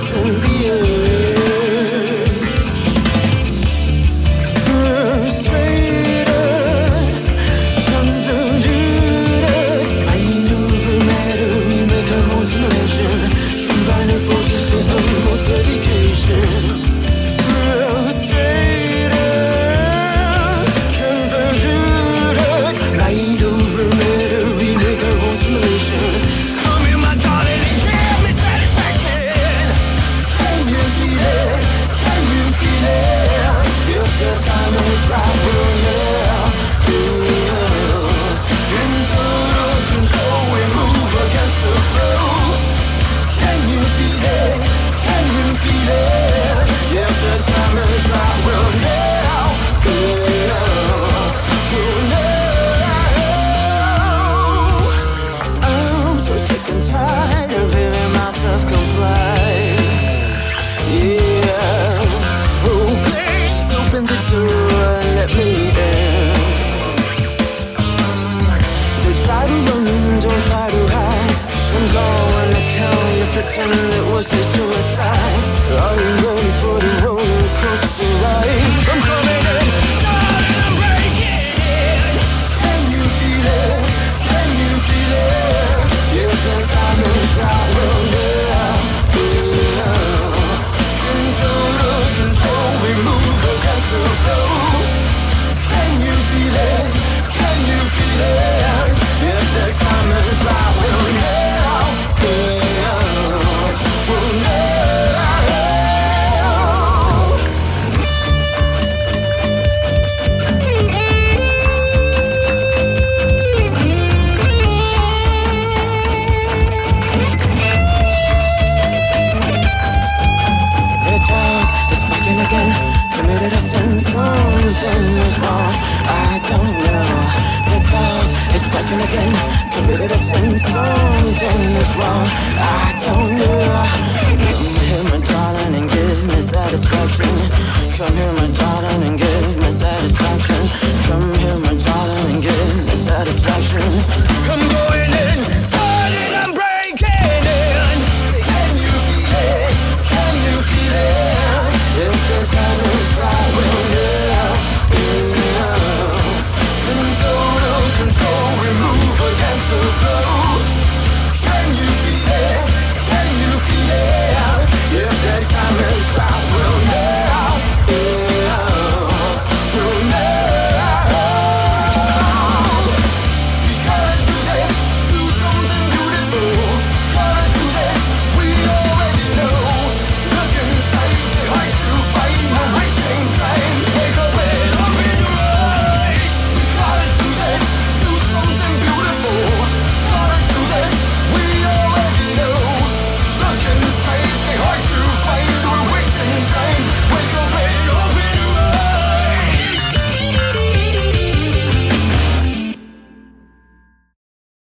So. pretend it was a suicide. Are you ready for the roller coaster ride. I'm coming in. Can you feel it? Can you feel it? Yeah, time Control, control, we move the. Can you feel it? Can you feel it? But I sing something is wrong. I don't know. Come here my darling and give me satisfaction? Come here my darling?